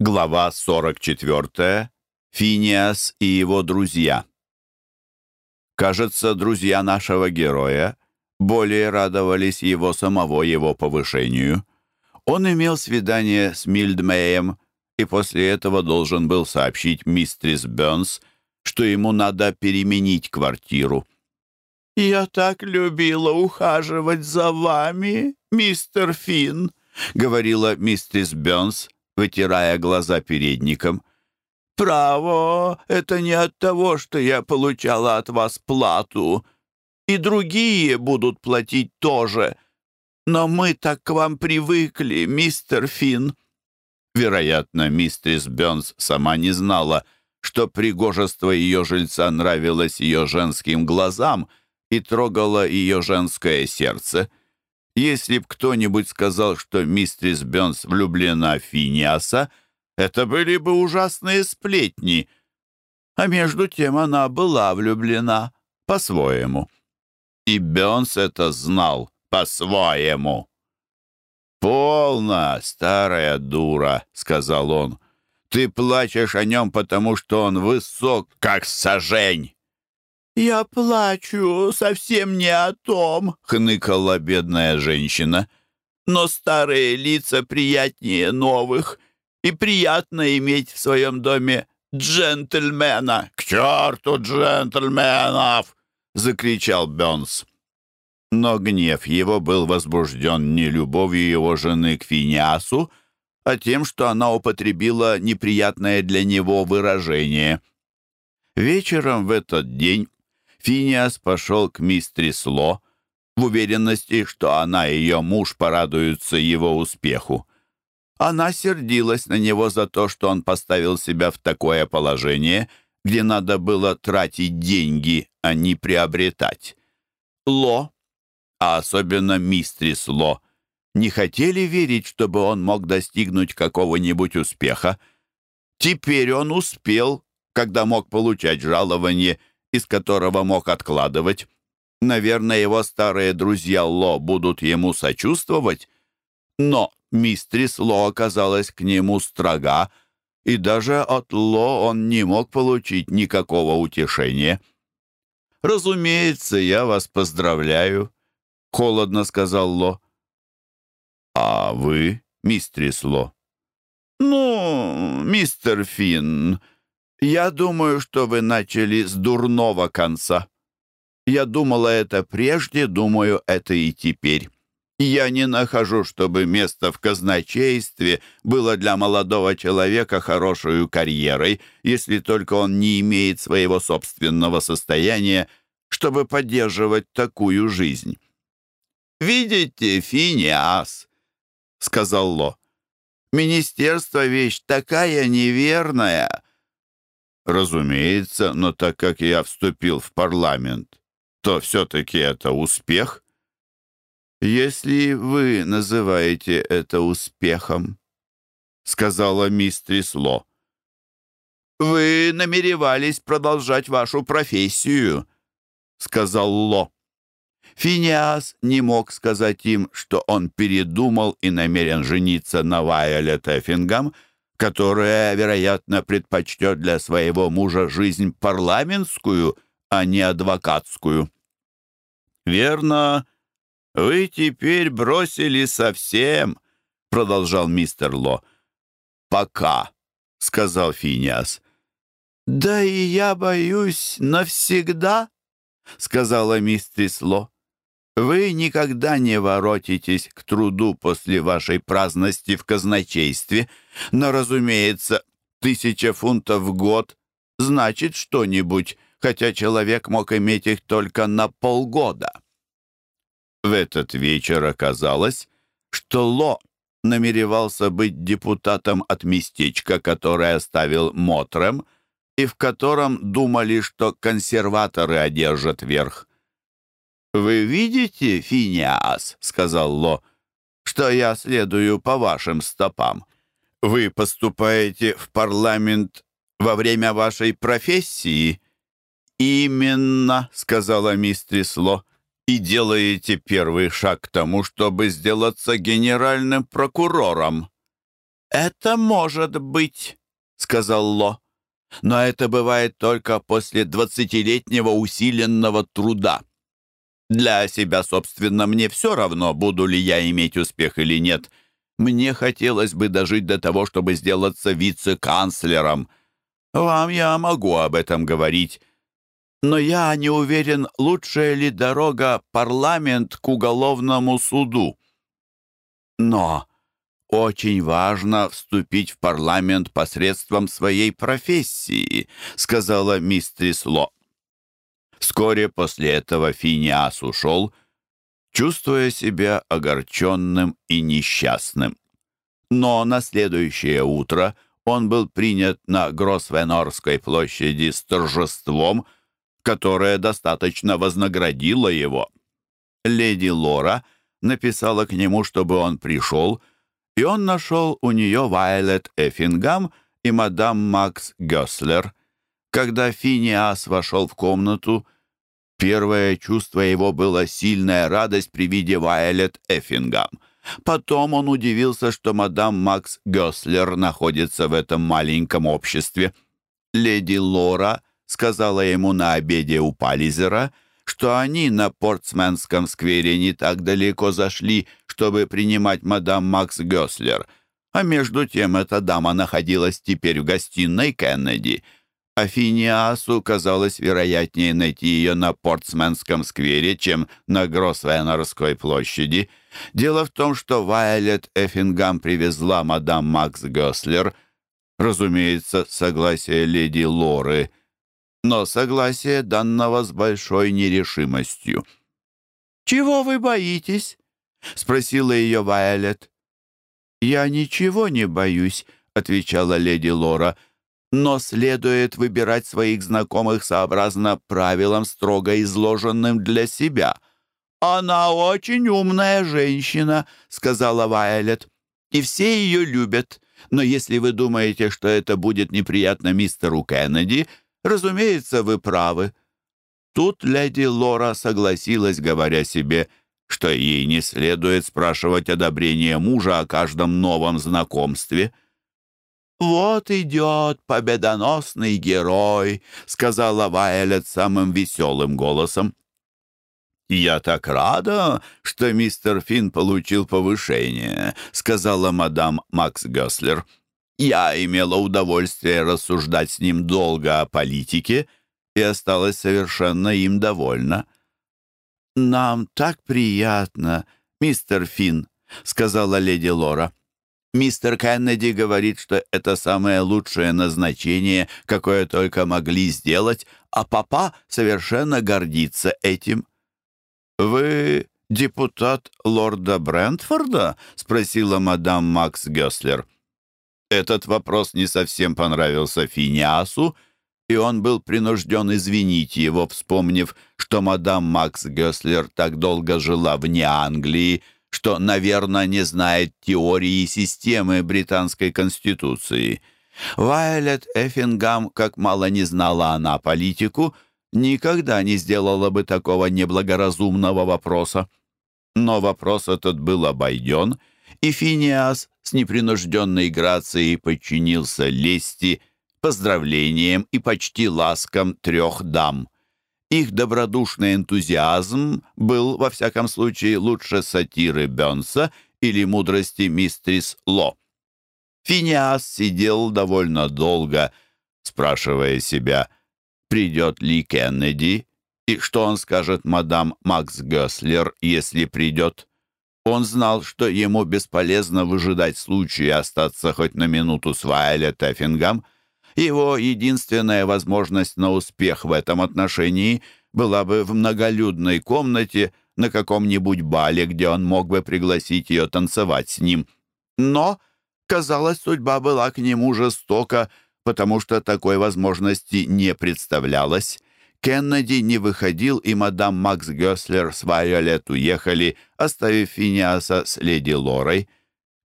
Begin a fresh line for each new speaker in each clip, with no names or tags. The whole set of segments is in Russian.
Глава 44. Финиас и его друзья. Кажется, друзья нашего героя более радовались его самого его повышению. Он имел свидание с Мильдмеем и после этого должен был сообщить мистрис Бёрнс, что ему надо переменить квартиру.
«Я так любила ухаживать за вами, мистер Финн», — говорила мистрис Бёрнс, вытирая глаза передником. «Право, это не от того, что я получала от вас плату. И другие будут платить тоже. Но мы так к вам привыкли, мистер Финн».
Вероятно, мистерис Бёрнс сама не знала, что пригожество ее жильца нравилось ее женским глазам и трогало ее женское сердце. Если б кто-нибудь сказал, что мистерис Бёнс влюблена в Финиаса, это были бы ужасные сплетни. А между тем она была влюблена по-своему. И Бёнс это знал по-своему. «Полно, старая дура», — сказал он. «Ты плачешь о нем, потому что он высок, как сажень».
«Я плачу совсем не о том», —
хныкала бедная женщина.
«Но старые лица приятнее новых, и приятно иметь в своем доме джентльмена».
«К черту джентльменов!» — закричал Бёрнс. Но гнев его был возбужден не любовью его жены к Финиасу, а тем, что она употребила неприятное для него выражение. Вечером в этот день Финиас пошел к мистрис Ло в уверенности, что она и ее муж порадуются его успеху. Она сердилась на него за то, что он поставил себя в такое положение, где надо было тратить деньги, а не приобретать. Ло, а особенно мистрис Ло, не хотели верить, чтобы он мог достигнуть какого-нибудь успеха. Теперь он успел, когда мог получать жалование из которого мог откладывать. Наверное, его старые друзья Ло будут ему сочувствовать. Но мистрис Ло оказалась к нему строга, и даже от Ло он не мог получить никакого утешения. «Разумеется, я вас поздравляю», — холодно сказал Ло. «А вы, мистрис Ло?» «Ну, мистер Финн, «Я думаю, что вы начали с дурного конца. Я думала это прежде, думаю это и теперь. Я не нахожу, чтобы место в казначействе было для молодого человека хорошей карьерой, если только он не имеет своего собственного состояния, чтобы поддерживать такую жизнь». «Видите, Финиас», — сказал Ло, — «министерство — вещь такая неверная» Разумеется, но так как я вступил в парламент, то все-таки это успех. Если вы называете это успехом, сказала мистрис Ло. «Вы намеревались продолжать вашу профессию», — сказал Ло. Финиас не мог сказать им, что он передумал и намерен жениться на Вайолет Эффингам, которая, вероятно, предпочтет для своего мужа жизнь парламентскую, а не адвокатскую. «Верно, вы теперь бросили совсем», — продолжал мистер Ло. «Пока», — сказал Финиас.
«Да и я боюсь навсегда», — сказала мистерис Ло. Вы никогда не воротитесь к труду после вашей праздности в казначействе, но, разумеется, тысяча фунтов в год значит что-нибудь, хотя человек мог иметь их только на полгода. В этот вечер оказалось, что Ло намеревался быть депутатом от местечка, которое оставил Мотрем, и в котором думали, что консерваторы одержат верх. «Вы видите, Финиас, — сказал Ло, — что я следую по вашим стопам. Вы поступаете в парламент во время вашей профессии?» «Именно», — сказала мистрис Ло, — «и делаете первый шаг к тому, чтобы сделаться генеральным прокурором». «Это может быть», — сказал Ло. «Но это бывает только после двадцатилетнего усиленного труда. Для себя, собственно, мне все равно, буду ли я иметь успех или нет. Мне хотелось бы дожить до того, чтобы сделаться вице-канцлером. Вам я могу об этом говорить. Но я не уверен, лучшая ли дорога парламент к уголовному суду. Но очень важно вступить в парламент посредством своей профессии, сказала мистрис Ло. Вскоре после этого Финиас ушел, чувствуя себя огорченным и несчастным. Но на следующее утро он был принят на Гросвенорской площади с торжеством, которое достаточно вознаградило его. Леди Лора написала к нему, чтобы он пришел, и он нашел у нее Вайлет Эффингам и мадам Макс Гёслер. Когда Финиас вошел в комнату, первое чувство его было сильная радость при виде Вайлет Эффингам. Потом он удивился, что мадам Макс Гёслер находится в этом маленьком обществе. Леди Лора сказала ему на обеде у Пализера, что они на Портсменском сквере не так далеко зашли, чтобы принимать мадам Макс Гёслер, а между тем эта дама находилась теперь в гостиной Кеннеди — Афиниасу казалось вероятнее найти ее на Портсменском сквере, чем на Гроссвеннерской площади. Дело в том, что Вайолет Эффингам привезла мадам Макс Гёслер, разумеется, согласие леди Лоры, но согласие данного с большой нерешимостью. «Чего вы боитесь?» — спросила ее Вайолет. «Я ничего не боюсь», — отвечала леди Лора, — но следует выбирать своих знакомых сообразно правилам, строго изложенным для себя. «Она очень умная женщина», — сказала Вайолет, — «и все ее любят. Но если вы думаете, что это будет неприятно мистеру Кеннеди, разумеется, вы правы». Тут леди Лора согласилась, говоря себе, что ей не следует спрашивать одобрение мужа о каждом новом знакомстве — «Вот идет победоносный герой», — сказала Вайлет самым веселым голосом. «Я так рада, что мистер Финн получил повышение», — сказала мадам Макс Гёслер. «Я имела удовольствие рассуждать с ним долго о политике и осталась совершенно им довольна». «Нам так приятно, мистер Финн», — сказала леди Лора. Мистер Кеннеди говорит, что это самое лучшее назначение, какое только могли сделать, а папа совершенно гордится этим. «Вы депутат лорда Брентфорда?» — спросила мадам Макс Гёслер. Этот вопрос не совсем понравился Финиасу, и он был принужден извинить его, вспомнив, что мадам Макс Гёслер так долго жила вне Англии, что, наверное, не знает теории системы британской конституции. Вайолет Эффингам, как мало не знала она политику, никогда не сделала бы такого неблагоразумного вопроса. Но вопрос этот был обойден, и Финиас с непринужденной грацией подчинился лести, поздравлениям и почти ласкам трех дам — их добродушный энтузиазм был, во всяком случае, лучше сатиры Бёнса или мудрости мистрис Ло. Финиас сидел довольно долго, спрашивая себя, придет ли Кеннеди и что он скажет мадам Макс Гёслер, если придет. Он знал, что ему бесполезно выжидать случая остаться хоть на минуту с Вайлет Эффингам — его единственная возможность на успех в этом отношении была бы в многолюдной комнате на каком-нибудь бале, где он мог бы пригласить ее танцевать с ним. Но, казалось, судьба была к нему жестока, потому что такой возможности не представлялось. Кеннеди не выходил, и мадам Макс Гёслер с Вайолет уехали, оставив Финиаса с леди Лорой.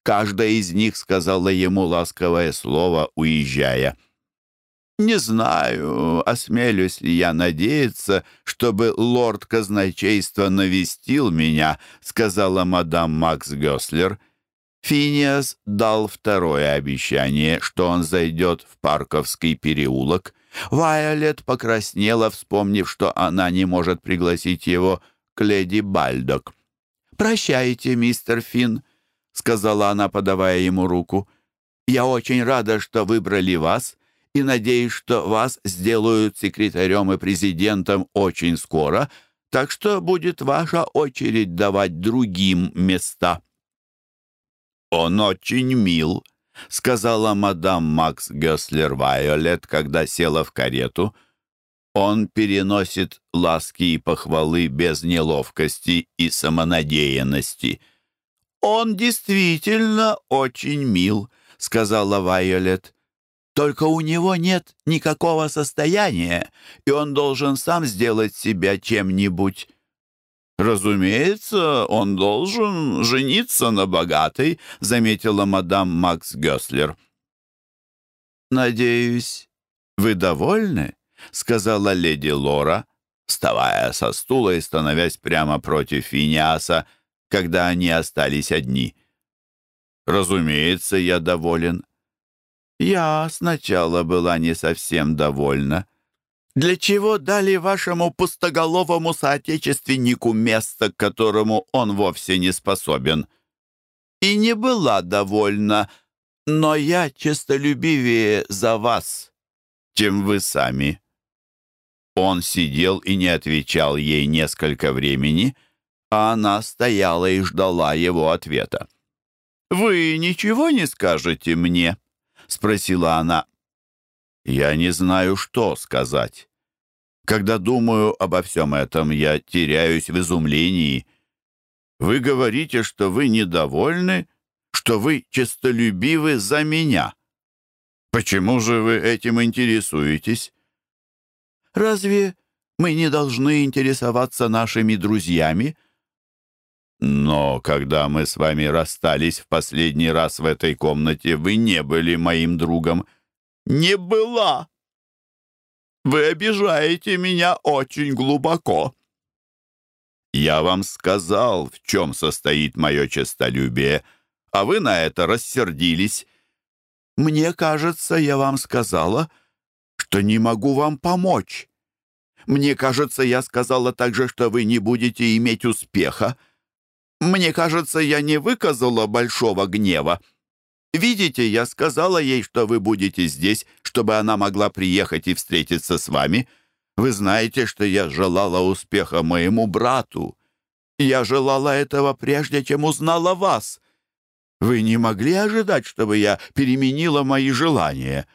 Каждая из них сказала ему ласковое слово, уезжая. Не знаю, осмелюсь ли я надеяться, чтобы лорд казначейства навестил меня, сказала мадам Макс Гёслер. Финиас дал второе обещание, что он зайдет в Парковский переулок. Вайолет покраснела, вспомнив, что она не может пригласить его к леди Бальдок. «Прощайте, мистер Финн», — сказала она, подавая ему руку. «Я очень рада, что выбрали вас, и надеюсь, что вас сделают секретарем и президентом очень скоро, так что будет ваша очередь давать другим места».
«Он очень мил», — сказала мадам Макс Гёслер Вайолет, когда села в карету. «Он переносит ласки и похвалы без неловкости и самонадеянности». «Он действительно очень мил», — сказала Вайолет. «Только у него нет никакого состояния, и он должен сам сделать себя чем-нибудь». «Разумеется, он должен жениться на богатой», — заметила мадам Макс Гёслер.
«Надеюсь, вы довольны?» — сказала леди Лора, вставая со стула и становясь прямо против Финиаса, когда они остались одни. «Разумеется, я доволен». «Я сначала была не совсем довольна», для чего дали вашему пустоголовому соотечественнику место, к которому он вовсе не способен? И не была довольна, но я честолюбивее за вас, чем вы сами». Он сидел и не отвечал ей несколько времени, а она стояла и ждала его ответа. «Вы ничего не скажете мне?» — спросила она. Я не знаю, что сказать. Когда думаю обо всем этом, я теряюсь в изумлении. Вы говорите, что вы недовольны, что вы честолюбивы за меня. Почему же вы этим интересуетесь? Разве мы не должны интересоваться нашими друзьями? Но когда мы с вами расстались в последний раз в этой комнате, вы не были моим другом не была. Вы обижаете меня очень глубоко. Я вам сказал, в чем состоит мое честолюбие, а вы на это рассердились. Мне кажется, я вам сказала, что не могу вам помочь. Мне кажется, я сказала также, что вы не будете иметь успеха. Мне кажется, я не выказала большого гнева. Видите, я сказала ей, что вы будете здесь, чтобы она могла приехать и встретиться с вами. Вы знаете, что я желала успеха моему брату. Я желала этого прежде, чем узнала вас. Вы не могли ожидать, чтобы я переменила мои желания.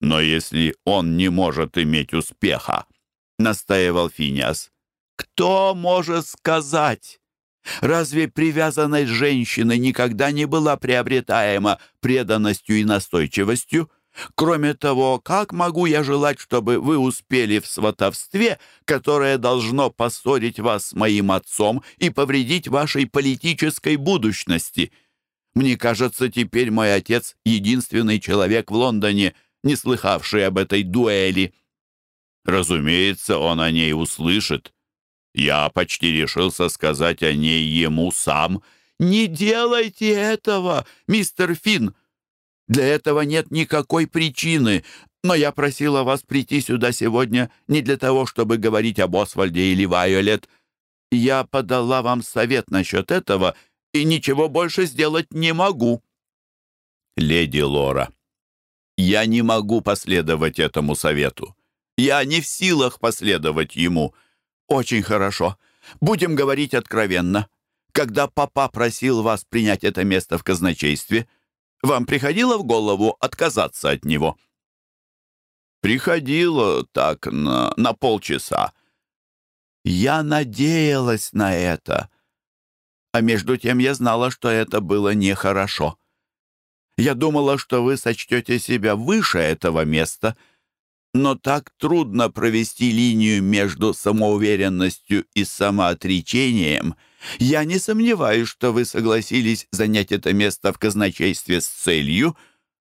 Но если он не может иметь успеха, — настаивал Финиас, — кто может сказать? Разве привязанность женщины никогда не была приобретаема преданностью и настойчивостью? Кроме того, как могу я желать, чтобы вы успели в сватовстве, которое должно поссорить вас с моим отцом и повредить вашей политической будущности? Мне кажется, теперь мой отец — единственный человек в Лондоне, не слыхавший об этой дуэли. Разумеется, он о ней услышит. Я почти решился сказать о ней ему сам. «Не делайте этого, мистер Финн! Для этого нет никакой причины, но я просила вас прийти сюда сегодня не для того, чтобы говорить об Освальде или Вайолет. Я подала вам совет насчет этого и ничего больше сделать не могу». «Леди Лора, я не могу последовать этому совету. Я не в силах последовать ему». «Очень хорошо. Будем говорить откровенно. Когда папа просил вас принять это место в казначействе, вам приходило в голову отказаться от него?» «Приходило так на, на полчаса». «Я надеялась на это. А между тем я знала, что это было нехорошо. Я думала, что вы сочтете себя выше этого места» но так трудно провести линию между самоуверенностью и самоотречением. Я не сомневаюсь, что вы согласились занять это место в казначействе с целью,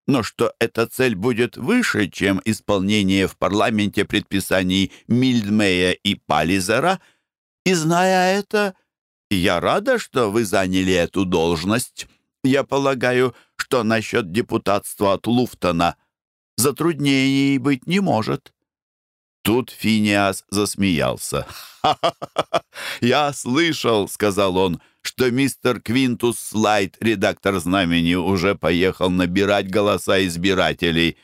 но что эта цель будет выше, чем исполнение в парламенте предписаний Мильдмея и Пализера, и, зная это, я рада, что вы заняли эту должность. Я полагаю, что насчет депутатства от Луфтона затруднений быть не может». Тут Финиас засмеялся. «Ха-ха-ха! Я слышал, — сказал он, — что мистер Квинтус Слайд, редактор «Знамени», уже поехал набирать голоса избирателей.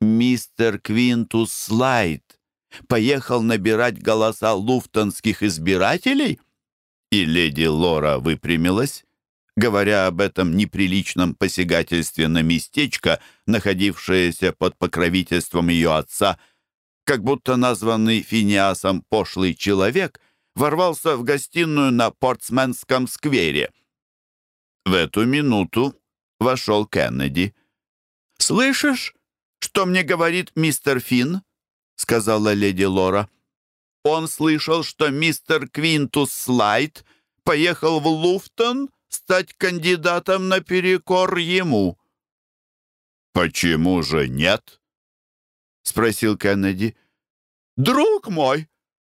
Мистер Квинтус Слайд поехал набирать голоса луфтонских избирателей? И леди Лора выпрямилась, говоря об этом неприличном посягательстве на местечко, находившееся под покровительством ее отца — как будто названный Финиасом пошлый человек ворвался в гостиную на Портсменском сквере. В эту минуту вошел Кеннеди. «Слышишь, что мне говорит мистер Финн?» — сказала леди Лора. «Он слышал, что мистер Квинтус Слайд поехал в Луфтон стать кандидатом наперекор ему».
«Почему же нет?» — спросил Кеннеди.
«Друг мой!»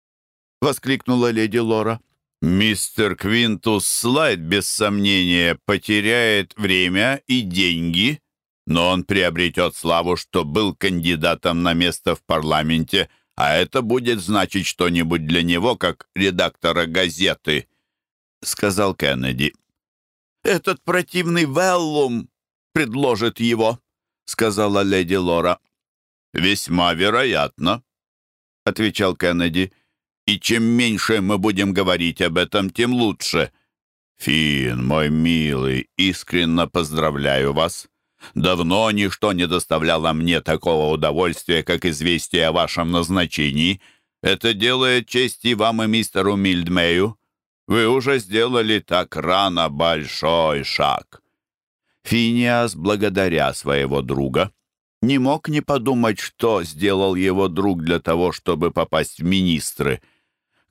— воскликнула леди Лора.
«Мистер Квинтус Слайд, без сомнения, потеряет время и деньги, но он приобретет славу, что был кандидатом на место в парламенте, а это будет значить что-нибудь для него, как редактора газеты», — сказал Кеннеди.
«Этот противный Веллум предложит его», — сказала леди Лора.
«Весьма вероятно», — отвечал Кеннеди. «И чем меньше мы будем говорить об этом, тем лучше». «Фин, мой милый, искренне поздравляю вас. Давно ничто не доставляло мне такого удовольствия, как известие о вашем назначении. Это делает честь и вам, и мистеру Мильдмею. Вы уже сделали так рано большой шаг».
Финиас, благодаря своего друга, не мог не подумать, что сделал его друг для того, чтобы попасть в министры.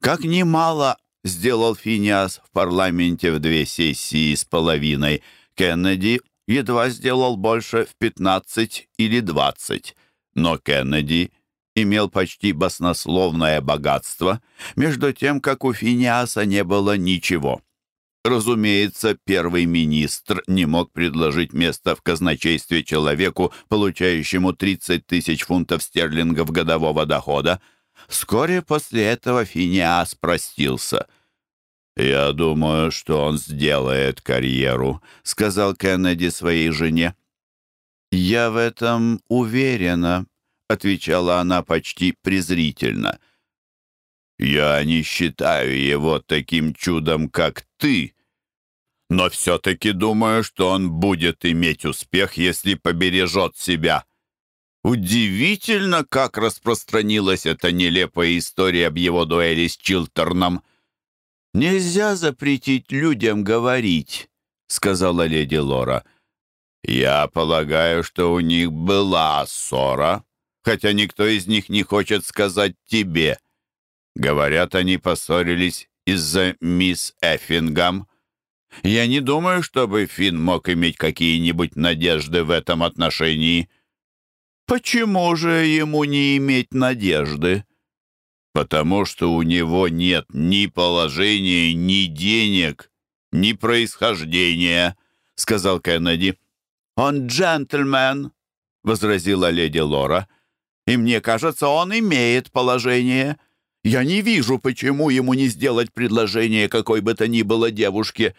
Как немало сделал Финиас в парламенте в две сессии с половиной, Кеннеди едва сделал больше в 15 или 20. Но Кеннеди имел почти баснословное богатство, между тем, как у Финиаса не было ничего. Разумеется, первый министр не мог предложить место в казначействе человеку, получающему 30 тысяч фунтов стерлингов годового дохода. Вскоре после этого Финиас простился. «Я думаю, что он сделает карьеру», — сказал Кеннеди своей жене. «Я в этом уверена», — отвечала она почти презрительно. «Я не считаю его таким чудом, как ты», но все-таки думаю, что он будет иметь успех, если побережет себя. Удивительно, как распространилась эта нелепая история об его дуэли с Чилтерном. «Нельзя запретить людям говорить», — сказала леди Лора. «Я полагаю, что у них была ссора, хотя никто из них не хочет сказать тебе. Говорят, они поссорились из-за мисс Эффингам». Я не думаю, чтобы Финн мог иметь какие-нибудь надежды в этом отношении. Почему же ему не иметь надежды? Потому что у него нет ни положения, ни денег, ни происхождения, сказал Кеннеди. Он джентльмен, возразила леди Лора. И мне кажется, он имеет положение. Я не вижу, почему ему не сделать предложение какой бы то ни было девушке.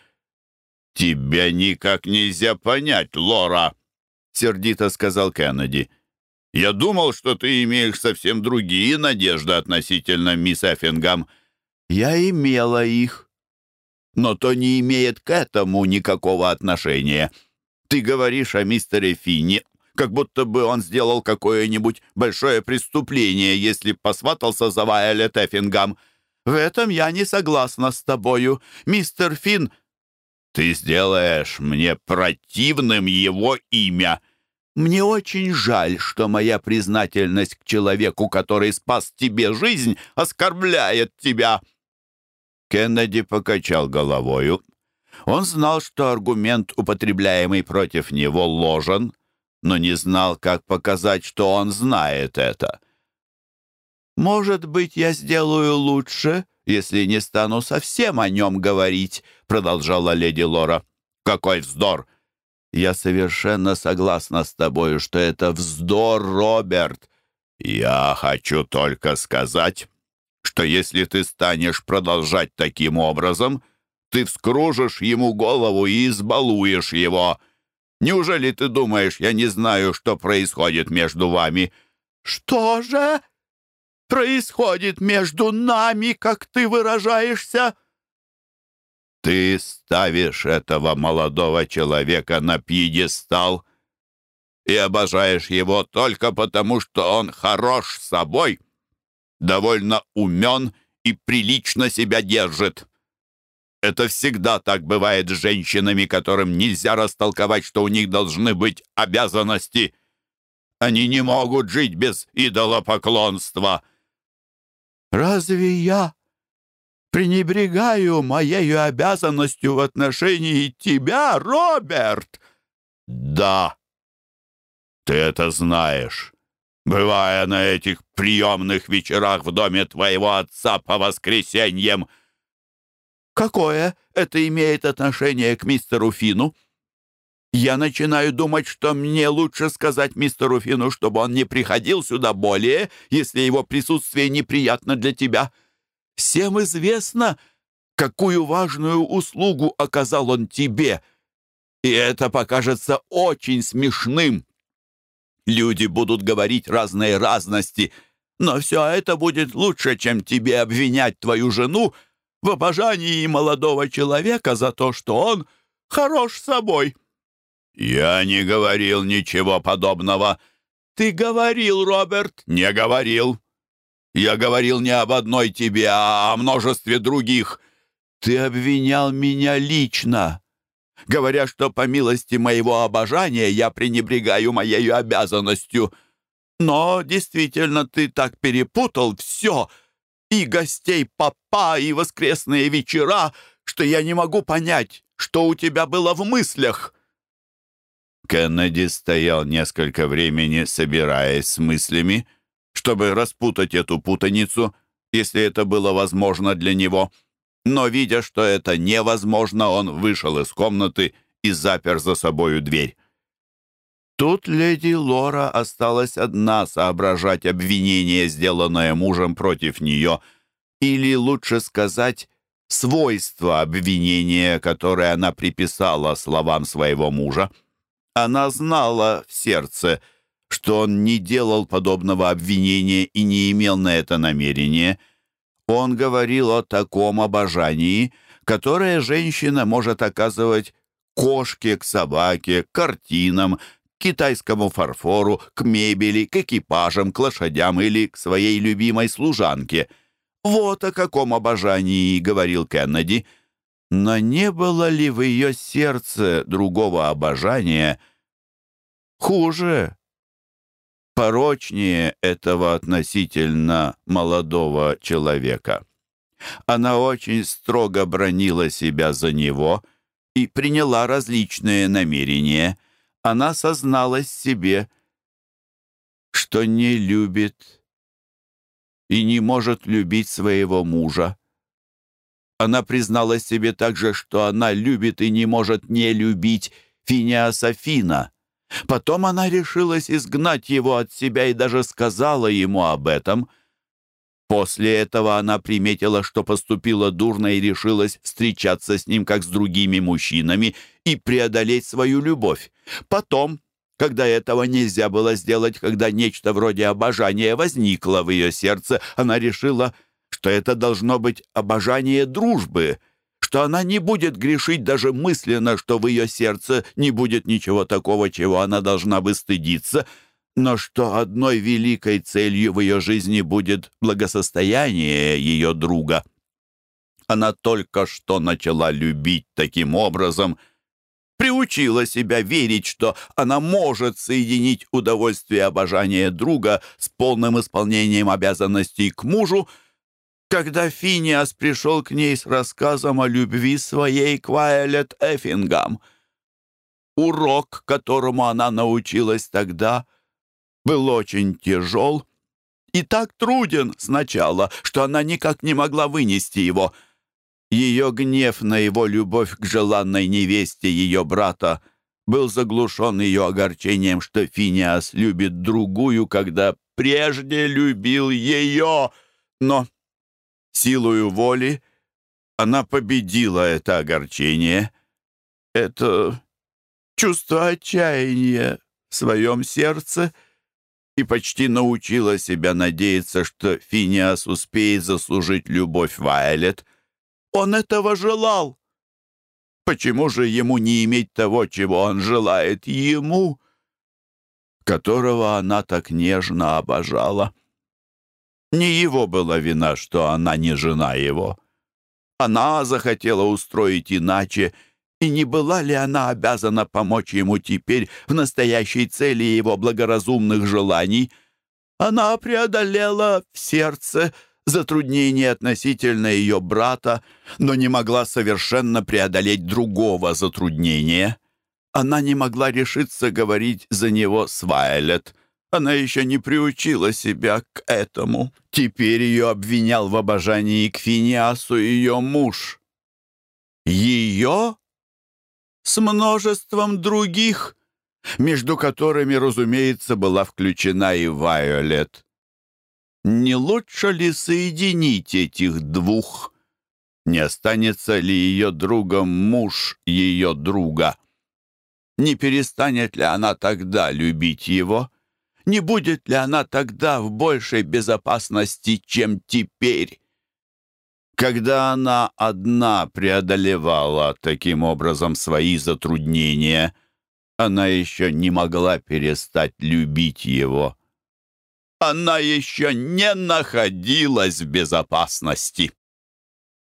«Тебя никак нельзя понять, Лора!» — сердито сказал Кеннеди. «Я думал, что ты имеешь совсем другие надежды относительно мисс Эффингам». «Я имела их, но то не имеет к этому никакого отношения. Ты говоришь о мистере Финне, как будто бы он сделал какое-нибудь большое преступление, если посватался за Вайолет Эффингам. В этом я не согласна с тобою. Мистер Финн ты сделаешь мне противным его имя. Мне очень жаль, что моя признательность к человеку, который спас тебе жизнь, оскорбляет тебя». Кеннеди покачал головою. Он знал, что аргумент, употребляемый против него, ложен, но не знал, как показать, что он знает это. «Может быть, я сделаю лучше, если не стану совсем о нем говорить», — продолжала леди Лора.
Какой вздор!
Я совершенно согласна с тобой, что это вздор, Роберт.
Я хочу только сказать, что если ты станешь продолжать таким образом, ты вскружишь ему голову и избалуешь его. Неужели ты думаешь, я не знаю, что происходит между вами?»
«Что же происходит между нами, как ты выражаешься?»
«Ты ставишь этого молодого человека на пьедестал и обожаешь его только потому, что он хорош собой, довольно умен и прилично себя держит. Это всегда так бывает с женщинами, которым нельзя растолковать, что у них должны быть обязанности. Они не могут жить без идолопоклонства.
Разве я пренебрегаю моей обязанностью в отношении тебя, Роберт?
Да, ты это знаешь. Бывая на этих приемных вечерах в доме твоего отца по воскресеньям —
Какое это имеет отношение к мистеру Фину? Я начинаю думать, что мне лучше сказать мистеру Фину, чтобы он не приходил сюда более, если его присутствие неприятно для тебя. Всем известно, какую важную услугу оказал он тебе, и это покажется очень смешным. Люди будут говорить разные разности, но все это будет лучше, чем тебе обвинять твою жену в обожании молодого человека за то, что он хорош собой».
«Я не говорил ничего подобного».
«Ты говорил, Роберт?»
«Не говорил. Я говорил не об одной тебе, а о множестве других».
«Ты обвинял меня лично, говоря, что по милости моего обожания я пренебрегаю моей обязанностью. Но действительно ты так перепутал все» и гостей папа, и воскресные вечера, что я не могу понять, что у тебя было в мыслях».
Кеннеди стоял несколько времени, собираясь с мыслями, чтобы распутать эту путаницу, если это было возможно для него. Но, видя, что это невозможно, он вышел из комнаты и запер за собою дверь.
Тут леди Лора осталась одна соображать обвинение, сделанное мужем против нее, или, лучше сказать, свойство обвинения, которое она приписала словам своего мужа. Она знала в сердце, что он не делал подобного обвинения и не имел на это намерения. Он говорил о таком обожании, которое женщина может оказывать кошке, к собаке, картинам, китайскому фарфору, к мебели, к экипажам, к лошадям или к своей любимой служанке. Вот о каком обожании говорил Кеннеди. Но не было ли в ее сердце другого обожания хуже, порочнее этого относительно молодого человека? Она очень строго бронила себя за него и приняла различные намерения — она созналась себе, что не любит и не может любить своего мужа. Она призналась себе также, что она любит и не может не любить Финиаса Фина. Потом она решилась изгнать его от себя и даже сказала ему об этом — После этого она приметила, что поступила дурно и решилась встречаться с ним, как с другими мужчинами, и преодолеть свою любовь. Потом, когда этого нельзя было сделать, когда нечто вроде обожания возникло в ее сердце, она решила, что это должно быть обожание дружбы, что она не будет грешить даже мысленно, что в ее сердце не будет ничего такого, чего она должна бы стыдиться — но что одной великой целью в ее жизни будет благосостояние ее друга. Она только что начала любить таким образом, приучила себя верить, что она может соединить удовольствие обожания друга с полным исполнением обязанностей к мужу, когда Финиас пришел к ней с рассказом о любви своей к Вайолет Эффингам. Урок, которому она научилась тогда — был очень тяжел и так труден сначала, что она никак не могла вынести его. Ее гнев на его любовь к желанной невесте ее брата был заглушен ее огорчением, что Финиас любит другую, когда прежде любил ее. Но силою воли она победила это огорчение, это чувство отчаяния в своем сердце и почти научила себя надеяться, что Финиас успеет заслужить любовь Вайлет. Он этого желал. Почему же ему не иметь того, чего он желает ему, которого она так нежно обожала? Не его была вина, что она не жена его. Она захотела устроить иначе, и не была ли она обязана помочь ему теперь в настоящей цели его благоразумных желаний? Она преодолела в сердце затруднение относительно ее брата, но не могла совершенно преодолеть другого затруднения. Она не могла решиться говорить за него с Вайлет. Она еще не приучила себя к этому. Теперь ее обвинял в обожании к Финиасу ее муж. Ее с множеством других, между которыми, разумеется, была включена и Вайолет. Не лучше ли соединить этих двух? Не останется ли ее другом муж ее друга? Не перестанет ли она тогда любить его? Не будет ли она тогда в большей безопасности, чем теперь? Когда она одна преодолевала таким образом свои затруднения, она еще не могла перестать любить его. Она еще не находилась в безопасности.